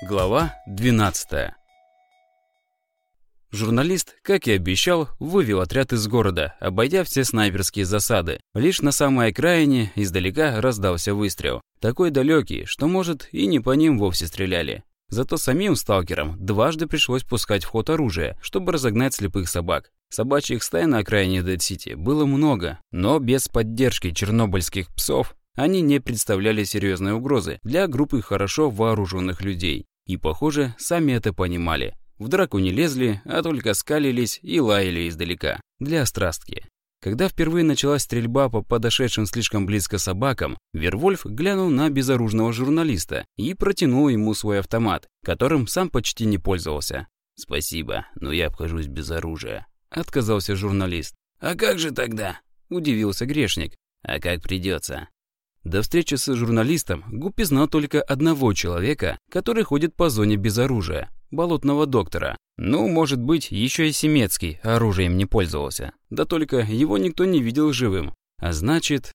Глава 12 Журналист, как и обещал, вывел отряд из города, обойдя все снайперские засады. Лишь на самой окраине издалека раздался выстрел. Такой далекий, что, может, и не по ним вовсе стреляли. Зато самим сталкерам дважды пришлось пускать в ход оружие, чтобы разогнать слепых собак. Собачьих стай на окраине Дэд-Сити было много, но без поддержки чернобыльских псов они не представляли серьезной угрозы для группы хорошо вооруженных людей. И, похоже, сами это понимали. В драку не лезли, а только скалились и лаяли издалека. Для острастки. Когда впервые началась стрельба по подошедшим слишком близко собакам, Вервольф глянул на безоружного журналиста и протянул ему свой автомат, которым сам почти не пользовался. «Спасибо, но я обхожусь без оружия», — отказался журналист. «А как же тогда?» — удивился грешник. «А как придется. До встречи с журналистом Гуппи знал только одного человека, который ходит по зоне без оружия – болотного доктора. Ну, может быть, еще и Семецкий оружием не пользовался. Да только его никто не видел живым. А значит...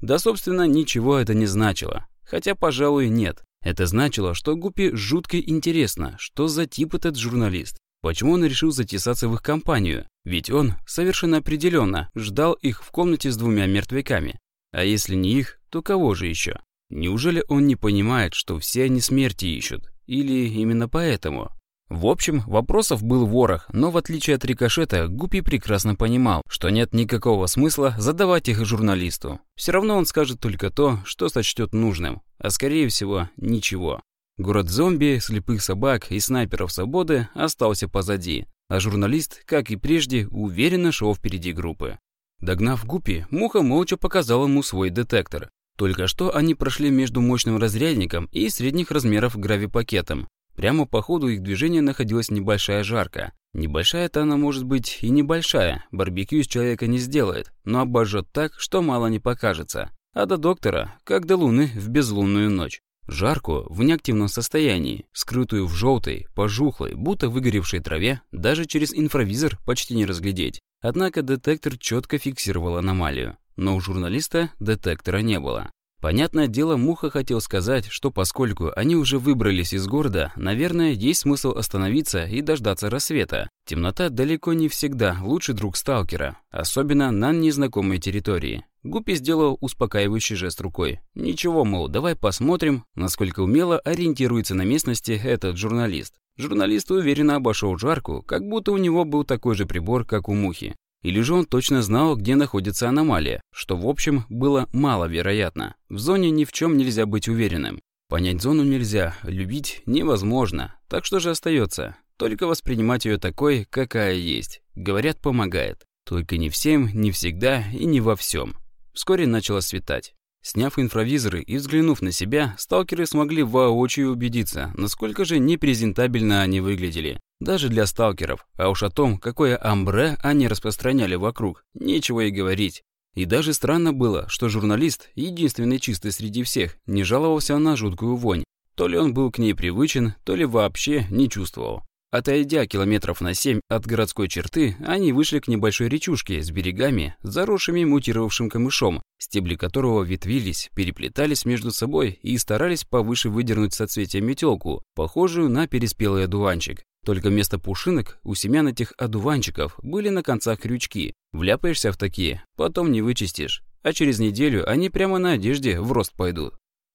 Да, собственно, ничего это не значило. Хотя, пожалуй, нет. Это значило, что Гуппи жутко интересно, что за тип этот журналист. Почему он решил затесаться в их компанию? Ведь он совершенно определенно ждал их в комнате с двумя мертвяками. А если не их, то кого же еще? Неужели он не понимает, что все они смерти ищут? Или именно поэтому? В общем, вопросов был ворох, но в отличие от рикошета, Гупи прекрасно понимал, что нет никакого смысла задавать их журналисту. Все равно он скажет только то, что сочтет нужным, а скорее всего, ничего. Город зомби, слепых собак и снайперов свободы остался позади, а журналист, как и прежде, уверенно шел впереди группы. Догнав Гупи, Муха молча показал ему свой детектор. Только что они прошли между мощным разрядником и средних размеров гравипакетом. Прямо по ходу их движения находилась небольшая жарка. Небольшая-то она может быть и небольшая, барбекю из человека не сделает, но обожжет так, что мало не покажется. А до доктора, как до луны в безлунную ночь. Жарку в неактивном состоянии, скрытую в желтой, пожухлой, будто выгоревшей траве, даже через инфравизор почти не разглядеть. Однако детектор четко фиксировал аномалию, но у журналиста детектора не было. Понятное дело, Муха хотел сказать, что поскольку они уже выбрались из города, наверное, есть смысл остановиться и дождаться рассвета. Темнота далеко не всегда лучший друг сталкера, особенно на незнакомой территории. Гуппи сделал успокаивающий жест рукой. Ничего, мол, давай посмотрим, насколько умело ориентируется на местности этот журналист. Журналист уверенно обошел жарку, как будто у него был такой же прибор, как у мухи. Или же он точно знал, где находится аномалия, что, в общем, было маловероятно. В зоне ни в чем нельзя быть уверенным. Понять зону нельзя, любить невозможно. Так что же остается? Только воспринимать ее такой, какая есть. Говорят, помогает. Только не всем, не всегда и не во всем. Вскоре начало светать. Сняв инфравизоры и взглянув на себя, сталкеры смогли воочию убедиться, насколько же непрезентабельно они выглядели. Даже для сталкеров, а уж о том, какое амбре они распространяли вокруг, нечего и говорить. И даже странно было, что журналист, единственный чистый среди всех, не жаловался на жуткую вонь. То ли он был к ней привычен, то ли вообще не чувствовал. Отойдя километров на семь от городской черты, они вышли к небольшой речушке с берегами, заросшими мутировавшим камышом, стебли которого ветвились, переплетались между собой и старались повыше выдернуть соцветия метелку, похожую на переспелый одуванчик. Только вместо пушинок у семян этих одуванчиков были на концах крючки. Вляпаешься в такие, потом не вычистишь. А через неделю они прямо на одежде в рост пойдут.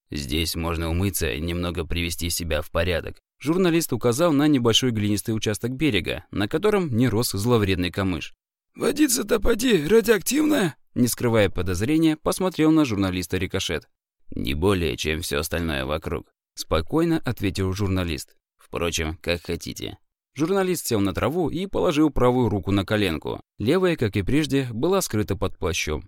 Здесь можно умыться и немного привести себя в порядок. Журналист указал на небольшой глинистый участок берега, на котором не рос зловредный камыш. «Водица-то поди, радиоактивная?» Не скрывая подозрения, посмотрел на журналиста Рикошет. «Не более, чем все остальное вокруг», — спокойно ответил журналист. «Впрочем, как хотите». Журналист сел на траву и положил правую руку на коленку. Левая, как и прежде, была скрыта под плащом.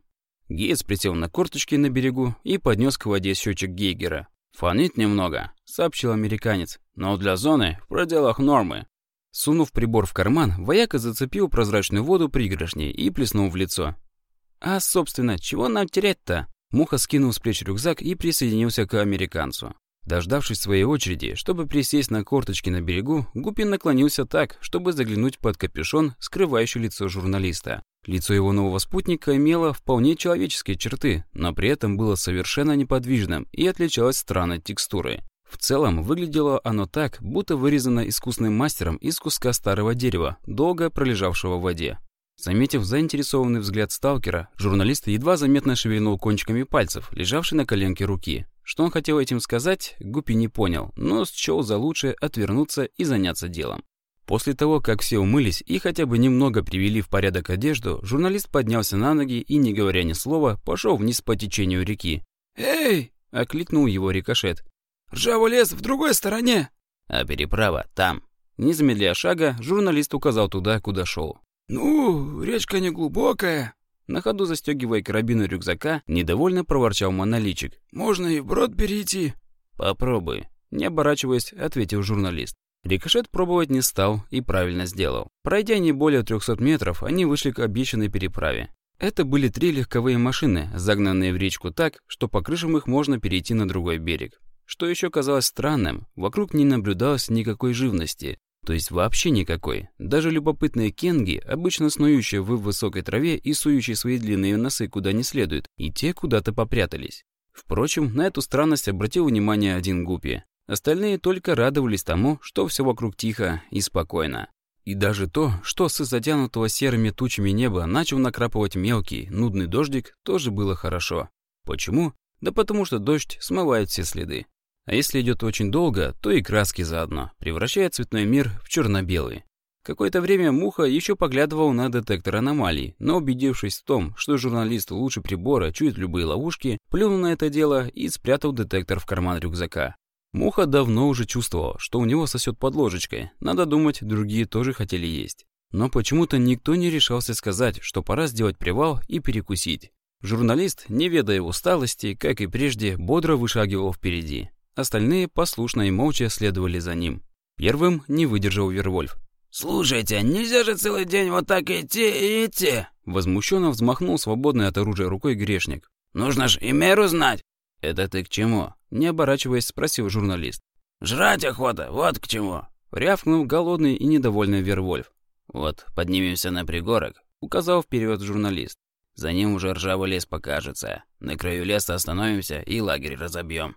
Гейс присел на корточки на берегу и поднес к воде счетчик Гейгера. «Фонит немного», — сообщил американец, «но для зоны в пределах нормы». Сунув прибор в карман, вояка зацепил прозрачную воду пригоршней и плеснул в лицо. «А, собственно, чего нам терять-то?» Муха скинул с плеч рюкзак и присоединился к американцу. Дождавшись своей очереди, чтобы присесть на корточки на берегу, Гупин наклонился так, чтобы заглянуть под капюшон, скрывающий лицо журналиста. Лицо его нового спутника имело вполне человеческие черты, но при этом было совершенно неподвижным и отличалось странной текстурой. В целом, выглядело оно так, будто вырезано искусным мастером из куска старого дерева, долго пролежавшего в воде. Заметив заинтересованный взгляд сталкера, журналист едва заметно шевельнул кончиками пальцев, лежавшей на коленке руки. Что он хотел этим сказать, Гуппи не понял, но счел за лучшее отвернуться и заняться делом. После того, как все умылись и хотя бы немного привели в порядок одежду, журналист поднялся на ноги и, не говоря ни слова, пошел вниз по течению реки. «Эй!» — окликнул его рикошет. «Ржавый лес в другой стороне!» «А переправа там!» Не замедляя шага, журналист указал туда, куда шел. «Ну, речка не глубокая». На ходу застегивая карабину рюкзака, недовольно проворчал моноличик. «Можно и брод перейти». «Попробуй», — не оборачиваясь, ответил журналист. Рикошет пробовать не стал и правильно сделал. Пройдя не более 300 метров, они вышли к обещанной переправе. Это были три легковые машины, загнанные в речку так, что по крышам их можно перейти на другой берег. Что еще казалось странным, вокруг не наблюдалось никакой живности, то есть вообще никакой. Даже любопытные кенги, обычно снующие в высокой траве и сующие свои длинные носы куда не следует, и те куда-то попрятались. Впрочем, на эту странность обратил внимание один гупи. Остальные только радовались тому, что все вокруг тихо и спокойно. И даже то, что с затянутого серыми тучами неба начал накрапывать мелкий, нудный дождик, тоже было хорошо. Почему? Да потому что дождь смывает все следы. А если идет очень долго, то и краски заодно, превращая цветной мир в черно-белый. Какое-то время Муха еще поглядывал на детектор аномалий, но убедившись в том, что журналист лучше прибора чует любые ловушки, плюнул на это дело и спрятал детектор в карман рюкзака. Муха давно уже чувствовал, что у него сосет под ложечкой. Надо думать, другие тоже хотели есть. Но почему-то никто не решался сказать, что пора сделать привал и перекусить. Журналист, не ведая усталости, как и прежде, бодро вышагивал впереди. Остальные послушно и молча следовали за ним. Первым не выдержал Вервольф. «Слушайте, нельзя же целый день вот так идти и идти!» Возмущенно взмахнул свободной от оружия рукой грешник. «Нужно ж и меру знать!» «Это ты к чему?» Не оборачиваясь, спросил журналист. «Жрать охота, вот к чему!» Рявкнул голодный и недовольный Вервольф. «Вот, поднимемся на пригорок», — указал вперед журналист. «За ним уже ржавый лес покажется. На краю леса остановимся и лагерь разобьем.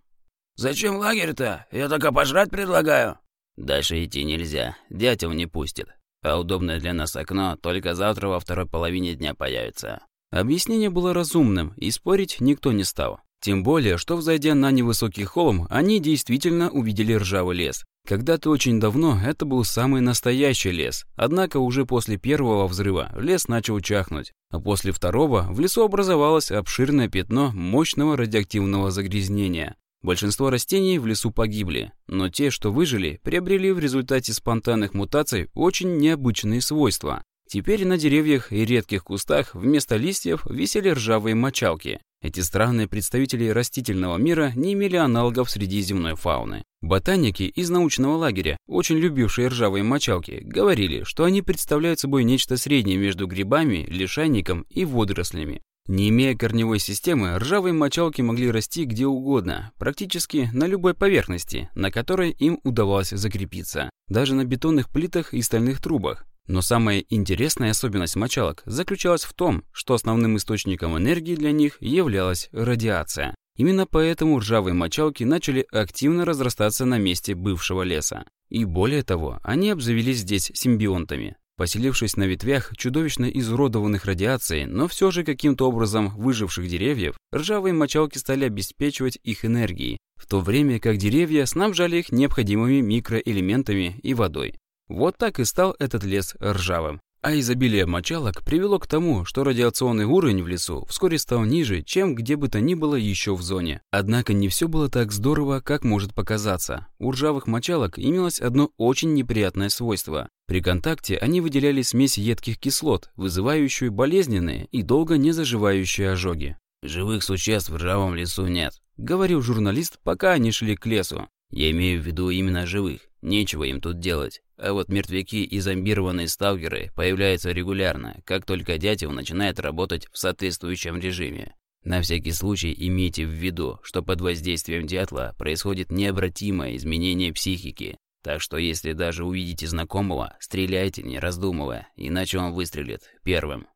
«Зачем лагерь-то? Я только пожрать предлагаю». «Дальше идти нельзя. Дятел не пустит. А удобное для нас окно только завтра во второй половине дня появится». Объяснение было разумным, и спорить никто не стал. Тем более, что взойдя на невысокий холм, они действительно увидели ржавый лес. Когда-то очень давно это был самый настоящий лес, однако уже после первого взрыва лес начал чахнуть, а после второго в лесу образовалось обширное пятно мощного радиоактивного загрязнения. Большинство растений в лесу погибли, но те, что выжили, приобрели в результате спонтанных мутаций очень необычные свойства. Теперь на деревьях и редких кустах вместо листьев висели ржавые мочалки. Эти странные представители растительного мира не имели аналогов среди земной фауны. Ботаники из научного лагеря, очень любившие ржавые мочалки, говорили, что они представляют собой нечто среднее между грибами, лишайником и водорослями. Не имея корневой системы, ржавые мочалки могли расти где угодно, практически на любой поверхности, на которой им удавалось закрепиться, даже на бетонных плитах и стальных трубах. Но самая интересная особенность мочалок заключалась в том, что основным источником энергии для них являлась радиация. Именно поэтому ржавые мочалки начали активно разрастаться на месте бывшего леса. И более того, они обзавелись здесь симбионтами. Поселившись на ветвях чудовищно изуродованных радиацией, но все же каким-то образом выживших деревьев, ржавые мочалки стали обеспечивать их энергией, в то время как деревья снабжали их необходимыми микроэлементами и водой. Вот так и стал этот лес ржавым. А изобилие мочалок привело к тому, что радиационный уровень в лесу вскоре стал ниже, чем где бы то ни было еще в зоне. Однако не все было так здорово, как может показаться. У ржавых мочалок имелось одно очень неприятное свойство. При контакте они выделяли смесь едких кислот, вызывающую болезненные и долго не заживающие ожоги. «Живых существ в ржавом лесу нет», — говорил журналист, пока они шли к лесу. «Я имею в виду именно живых. Нечего им тут делать. А вот мертвяки и зомбированные сталкеры появляются регулярно, как только дятел начинает работать в соответствующем режиме. На всякий случай имейте в виду, что под воздействием дятла происходит необратимое изменение психики. Так что если даже увидите знакомого, стреляйте, не раздумывая, иначе он выстрелит первым.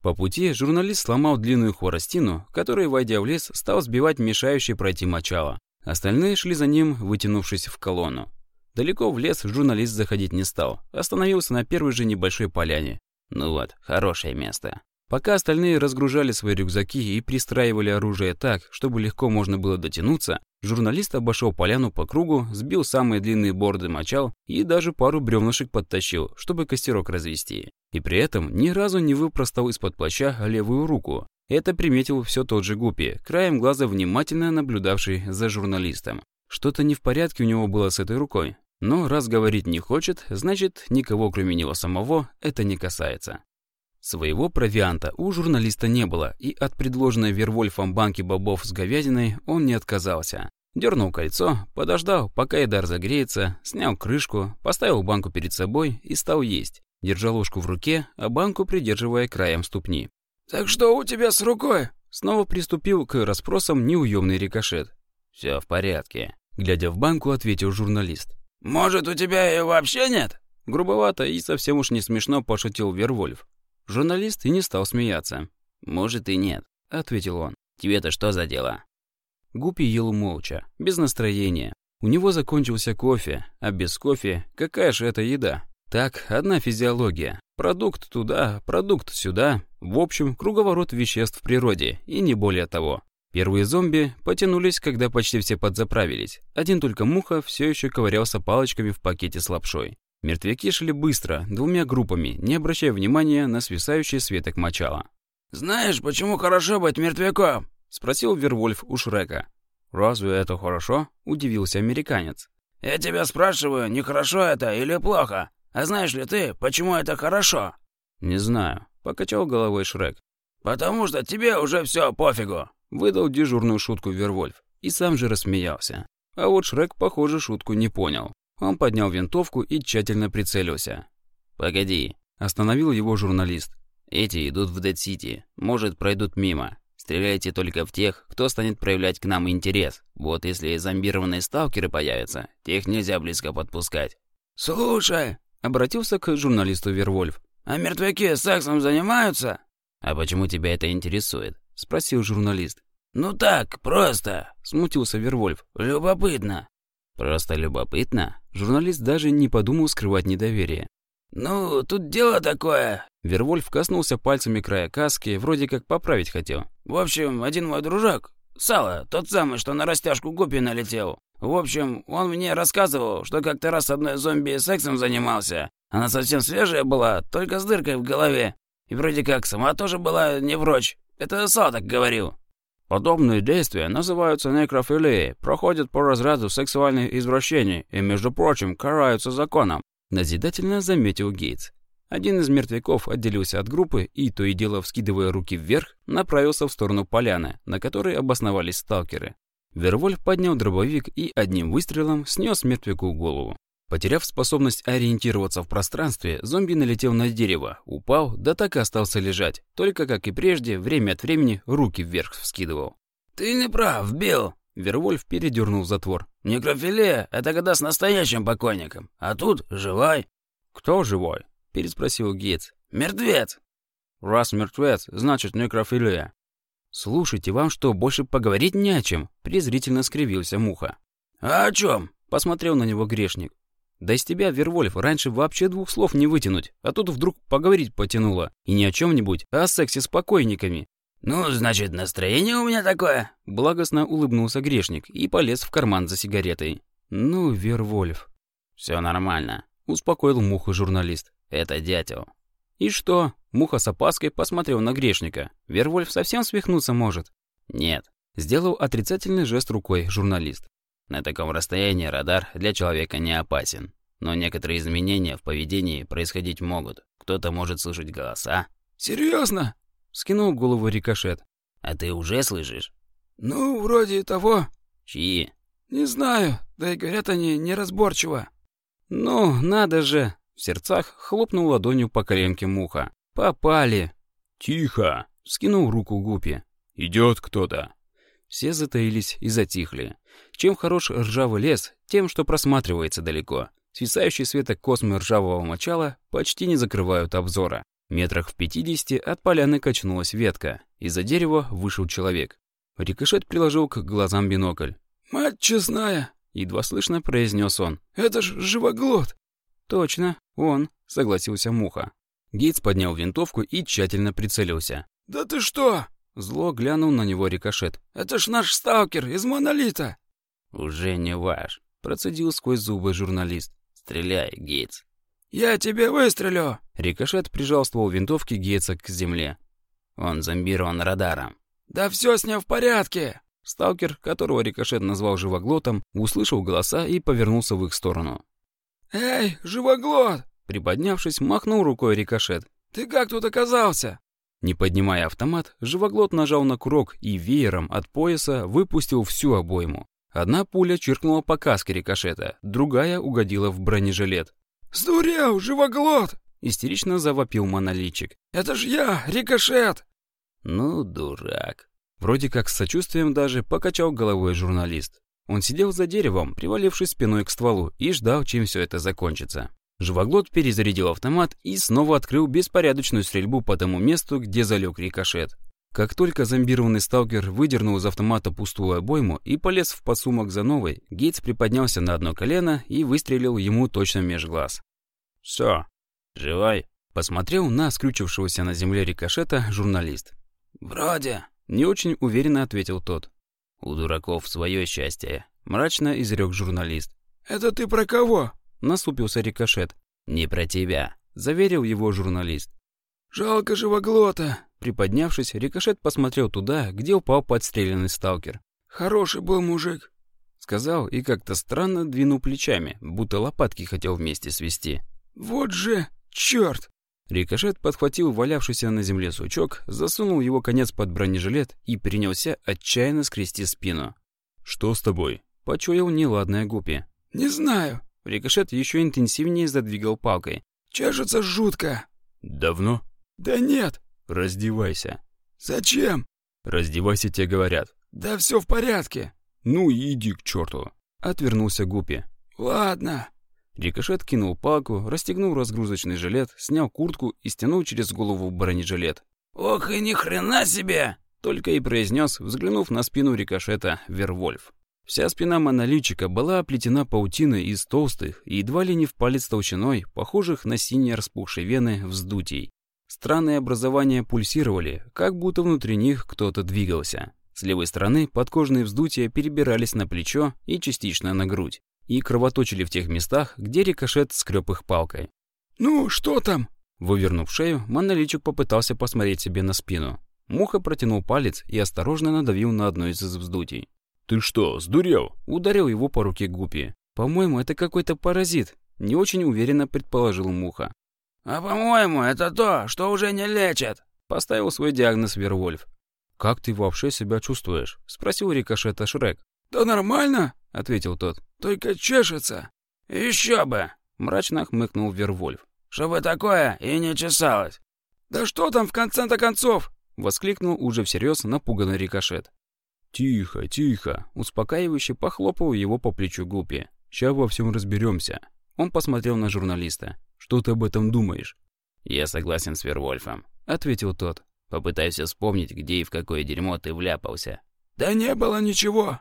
По пути журналист сломал длинную хворостину, которая, войдя в лес, стал сбивать мешающий пройти мочало. Остальные шли за ним, вытянувшись в колонну. Далеко в лес журналист заходить не стал. Остановился на первой же небольшой поляне. Ну вот, хорошее место. Пока остальные разгружали свои рюкзаки и пристраивали оружие так, чтобы легко можно было дотянуться, журналист обошел поляну по кругу, сбил самые длинные борды мочал и даже пару бревнышек подтащил, чтобы костерок развести. И при этом ни разу не выпростал из-под плаща левую руку. Это приметил все тот же Гупи, краем глаза внимательно наблюдавший за журналистом. Что-то не в порядке у него было с этой рукой. Но раз говорить не хочет, значит, никого кроме него самого это не касается. Своего провианта у журналиста не было, и от предложенной Вервольфом банки бобов с говядиной он не отказался. Дернул кольцо, подождал, пока Эдар загреется, снял крышку, поставил банку перед собой и стал есть, держа ложку в руке, а банку придерживая краем ступни. «Так что у тебя с рукой?» Снова приступил к расспросам неуемный рикошет. «Все в порядке», — глядя в банку, ответил журналист. «Может, у тебя ее вообще нет?» Грубовато и совсем уж не смешно пошутил Вервольф. Журналист и не стал смеяться. «Может и нет», — ответил он. «Тебе-то что за дело?» Гупи ел молча, без настроения. У него закончился кофе, а без кофе какая же это еда? Так, одна физиология. Продукт туда, продукт сюда. В общем, круговорот веществ в природе, и не более того. Первые зомби потянулись, когда почти все подзаправились. Один только Муха все еще ковырялся палочками в пакете с лапшой. Мертвяки шли быстро, двумя группами, не обращая внимания на свисающий светок мочала. «Знаешь, почему хорошо быть мертвяком?» — спросил Вервольф у Шрека. «Разве это хорошо?» — удивился американец. «Я тебя спрашиваю, не хорошо это или плохо? А знаешь ли ты, почему это хорошо?» «Не знаю», — покачал головой Шрек. «Потому что тебе уже все пофигу», — выдал дежурную шутку Вервольф. И сам же рассмеялся. А вот Шрек, похоже, шутку не понял. Он поднял винтовку и тщательно прицелился. «Погоди», — остановил его журналист. «Эти идут в Дэд-Сити. Может, пройдут мимо. Стреляйте только в тех, кто станет проявлять к нам интерес. Вот если зомбированные сталкеры появятся, тех нельзя близко подпускать». «Слушай», — обратился к журналисту Вервольф. «А мертвяки сексом занимаются?» «А почему тебя это интересует?» — спросил журналист. «Ну так, просто», — смутился Вервольф. «Любопытно». «Просто любопытно?» Журналист даже не подумал скрывать недоверие. «Ну, тут дело такое...» Вервольф коснулся пальцами края каски, вроде как поправить хотел. «В общем, один мой дружок, Сало, тот самый, что на растяжку Гупи налетел. В общем, он мне рассказывал, что как-то раз одной зомби сексом занимался. Она совсем свежая была, только с дыркой в голове. И вроде как сама тоже была не прочь. Это Сал так говорил». Подобные действия называются некрофилией, проходят по разряду сексуальных извращений и, между прочим, караются законом. Назидательно заметил Гейтс. Один из мертвяков отделился от группы и, то и дело вскидывая руки вверх, направился в сторону поляны, на которой обосновались сталкеры. Вервольф поднял дробовик и одним выстрелом снес мертвяку голову. Потеряв способность ориентироваться в пространстве, зомби налетел на дерево, упал, да так и остался лежать, только, как и прежде, время от времени руки вверх вскидывал. «Ты не прав, Билл!» Вервольф передернул затвор. «Некрофилия — это когда с настоящим покойником, а тут живой». «Кто живой?» — переспросил Гейтс. «Мертвец!» «Раз мертвец, значит некрофилия». «Слушайте, вам что, больше поговорить не о чем?» — презрительно скривился Муха. «А о чем?» — посмотрел на него грешник. Да из тебя, Вервольф, раньше вообще двух слов не вытянуть, а тут вдруг поговорить потянуло. И не о чем-нибудь, а о сексе с покойниками. «Ну, значит, настроение у меня такое?» Благостно улыбнулся грешник и полез в карман за сигаретой. «Ну, Вервольф». «Все нормально», — успокоил Муха журналист. «Это дятел». «И что?» Муха с опаской посмотрел на грешника. «Вервольф совсем свихнуться может?» «Нет». Сделал отрицательный жест рукой журналист. На таком расстоянии радар для человека не опасен. Но некоторые изменения в поведении происходить могут. Кто-то может слышать голоса. «Серьезно?» — скинул голову рикошет. «А ты уже слышишь?» «Ну, вроде того». «Чьи?» «Не знаю, да и говорят они неразборчиво». «Ну, надо же!» — в сердцах хлопнул ладонью по коленке муха. «Попали!» «Тихо!» — скинул руку Гупи. «Идет кто-то!» Все затаились и затихли. Чем хорош ржавый лес, тем, что просматривается далеко. Свисающие светок космы ржавого мочала почти не закрывают обзора. Метрах в пятидесяти от поляны качнулась ветка. Из-за дерева вышел человек. Рикошет приложил к глазам бинокль. «Мать честная!» — едва слышно произнес он. «Это ж живоглот!» «Точно, он», — согласился Муха. Гейтс поднял винтовку и тщательно прицелился. «Да ты что?» Зло глянул на него рикошет. «Это ж наш сталкер из Монолита!» «Уже не ваш», — процедил сквозь зубы журналист. «Стреляй, Гейтс». «Я тебе выстрелю!» Рикошет прижал ствол винтовки Гейтса к земле. «Он зомбирован радаром». «Да все с ним в порядке!» Сталкер, которого Рикошет назвал живоглотом, услышал голоса и повернулся в их сторону. «Эй, живоглот!» Приподнявшись, махнул рукой Рикошет. «Ты как тут оказался?» Не поднимая автомат, живоглот нажал на курок и веером от пояса выпустил всю обойму. Одна пуля чиркнула по каске рикошета, другая угодила в бронежилет. «Сдурел, живоглот!» — истерично завопил монолитчик. «Это ж я, рикошет!» «Ну, дурак!» Вроде как с сочувствием даже покачал головой журналист. Он сидел за деревом, привалившись спиной к стволу, и ждал, чем все это закончится. Живоглот перезарядил автомат и снова открыл беспорядочную стрельбу по тому месту, где залег рикошет. Как только зомбированный сталкер выдернул из автомата пустую обойму и полез в подсумок за новой, Гейтс приподнялся на одно колено и выстрелил ему точно меж глаз. «Всё, живой?» — посмотрел на скрючившегося на земле рикошета журналист. «Вроде», — не очень уверенно ответил тот. «У дураков свое счастье», — мрачно изрек журналист. «Это ты про кого?» насупился рикошет. «Не про тебя», — заверил его журналист. «Жалко живоглота». Приподнявшись, рикошет посмотрел туда, где упал подстреленный сталкер. «Хороший был мужик», — сказал и как-то странно двинул плечами, будто лопатки хотел вместе свести. «Вот же, черт!» Рикошет подхватил валявшийся на земле сучок, засунул его конец под бронежилет и принялся отчаянно скрести спину. «Что с тобой?» — почуял неладное гупи. «Не знаю», Рикошет еще интенсивнее задвигал палкой. «Чешется жутко». «Давно?» «Да нет». «Раздевайся». «Зачем?» «Раздевайся, тебе говорят». «Да все в порядке». «Ну иди к черту». Отвернулся Гупи. «Ладно». Рикошет кинул палку, расстегнул разгрузочный жилет, снял куртку и стянул через голову бронежилет. «Ох и ни хрена себе!» Только и произнес, взглянув на спину рикошета, Вервольф. Вся спина монолитчика была оплетена паутиной из толстых и едва ли не в палец толщиной, похожих на синие распухшие вены вздутий. Странные образования пульсировали, как будто внутри них кто-то двигался. С левой стороны подкожные вздутия перебирались на плечо и частично на грудь, и кровоточили в тех местах, где рикошет скреб их палкой. «Ну, что там?» Вывернув шею, монолитчик попытался посмотреть себе на спину. Муха протянул палец и осторожно надавил на одно из вздутий. «Ты что, сдурел?» Ударил его по руке Гупи. «По-моему, это какой-то паразит», — не очень уверенно предположил Муха. «А по-моему, это то, что уже не лечат», — поставил свой диагноз Вервольф. «Как ты вообще себя чувствуешь?» — спросил рикошета Шрек. «Да нормально», — ответил тот. «Только чешется». «Еще бы», — мрачно хмыкнул Вервольф. «Чтобы такое и не чесалось». «Да что там в конце-то концов?» — воскликнул уже всерьез напуганный рикошет. «Тихо, тихо!» Успокаивающе похлопал его по плечу Гупи. «Ща во всем разберемся. Он посмотрел на журналиста. «Что ты об этом думаешь?» «Я согласен с Вервольфом», — ответил тот. «Попытайся вспомнить, где и в какое дерьмо ты вляпался». «Да не было ничего».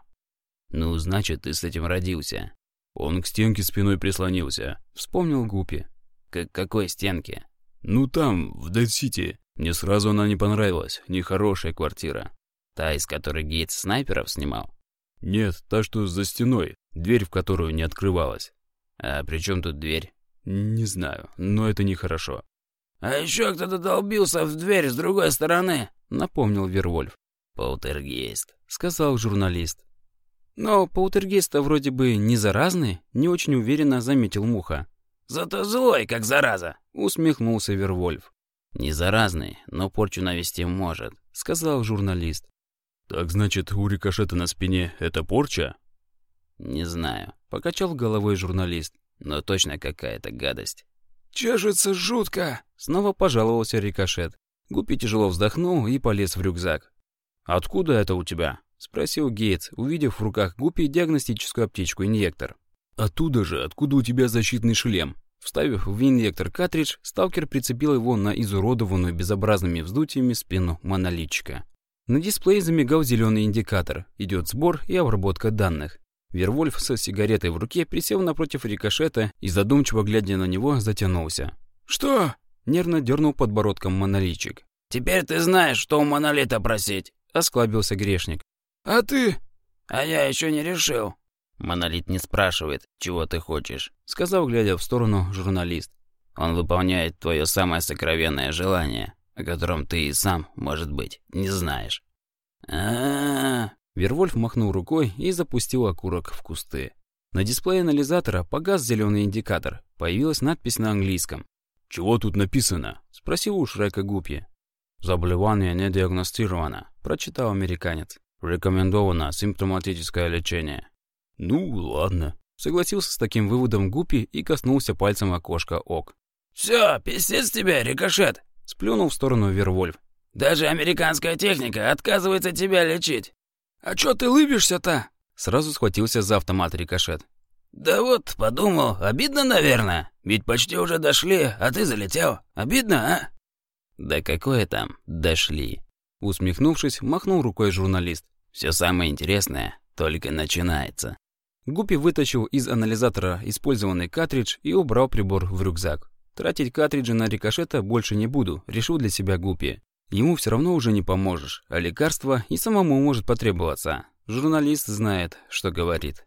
«Ну, значит, ты с этим родился». Он к стенке спиной прислонился. Вспомнил Гупи. «К какой стенке?» «Ну там, в Дэд-Сити. Мне сразу она не понравилась. Нехорошая квартира. Та, из которой Гейтс снайперов снимал? Нет, та, что за стеной, дверь в которую не открывалась. А при чем тут дверь? Не знаю, но это нехорошо. А еще кто-то долбился в дверь с другой стороны, напомнил Вервольф. Полтергейст, сказал журналист. Но полтергейст-то вроде бы не заразный, не очень уверенно заметил Муха. Зато злой, как зараза, усмехнулся Вервольф. Не заразный, но порчу навести может, сказал журналист. «Так значит, у рикошета на спине это порча?» «Не знаю», — покачал головой журналист. «Но точно какая-то гадость». «Чешется жутко», — снова пожаловался рикошет. Гуппи тяжело вздохнул и полез в рюкзак. «Откуда это у тебя?» — спросил Гейтс, увидев в руках Гуппи диагностическую аптечку-инъектор. «Оттуда же, откуда у тебя защитный шлем?» Вставив в инъектор картридж, сталкер прицепил его на изуродованную безобразными вздутиями спину монолитчика. На дисплее замигал зеленый индикатор. Идет сбор и обработка данных. Вервольф со сигаретой в руке присел напротив рикошета и, задумчиво глядя на него, затянулся. «Что?» — нервно дернул подбородком монолитчик. «Теперь ты знаешь, что у монолита просить!» — осклабился грешник. «А ты?» «А я еще не решил». «Монолит не спрашивает, чего ты хочешь», — сказал, глядя в сторону журналист. «Он выполняет твое самое сокровенное желание, о котором ты и сам, может быть, не знаешь». А-а-а. Вервольф махнул рукой и запустил окурок в кусты. На дисплее анализатора погас зеленый индикатор. Появилась надпись на английском. «Чего тут написано?» – спросил у Шрека Гупи. «Заболевание не диагностировано», – прочитал американец. «Рекомендовано симптоматическое лечение». «Ну, ладно», – согласился с таким выводом Гупи и коснулся пальцем окошка ок. «Всё, пиздец тебе, рикошет!» – сплюнул в сторону Вервольф. «Даже американская техника отказывается тебя лечить. А чё ты лыбишься-то?» Сразу схватился за автомат рикошет. «Да вот, подумал, обидно, наверное. Ведь почти уже дошли, а ты залетел. Обидно, а?» «Да какое там, дошли?» Усмехнувшись, махнул рукой журналист. Все самое интересное только начинается». Гуппи вытащил из анализатора использованный картридж и убрал прибор в рюкзак. Тратить картриджи на рикошета больше не буду, решил для себя Гуппи. Ему все равно уже не поможешь, а лекарство и самому может потребоваться. Журналист знает, что говорит.